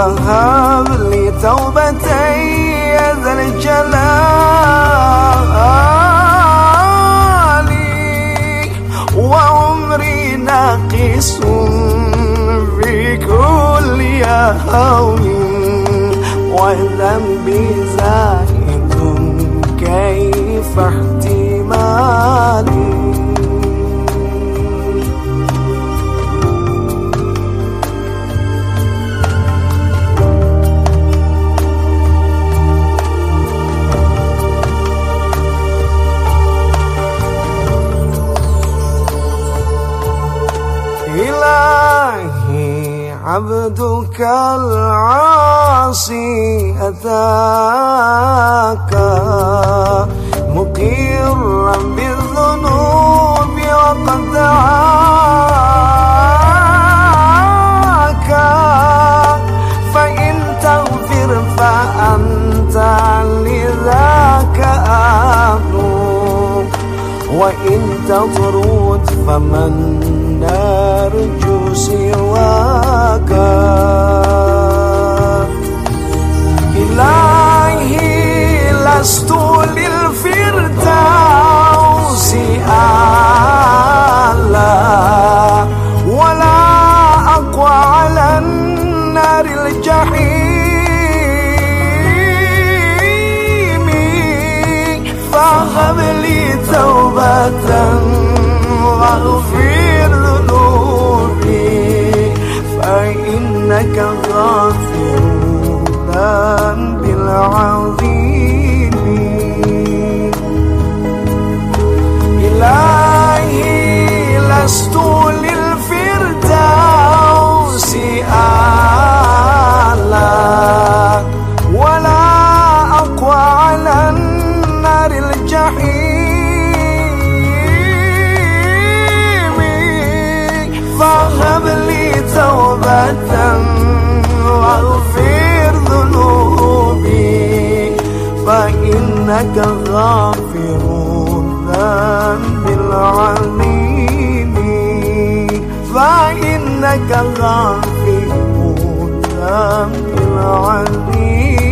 فهب لي توبتي يا ذا الجلال. وعمري ناقص في كل يوم. وذنبي زائد كيف احتمالي عبدك العاصي أتاك. مقرا بالذنوب وقد دعاك. فإن تغفر فأنت لذاك أهل وإن تطرد فمن نرجو سواك إلهي لست للفردوس أعلى ولا أقوى على النار الجحيم فهب لي توبة فإنك غافر الذنب العظيم إلهي لست للفردوس أعلى ولا أقوى على النار الجحيم. فهب فإنك غافر الذنب العظيم فإنك غافر الذنب العظيم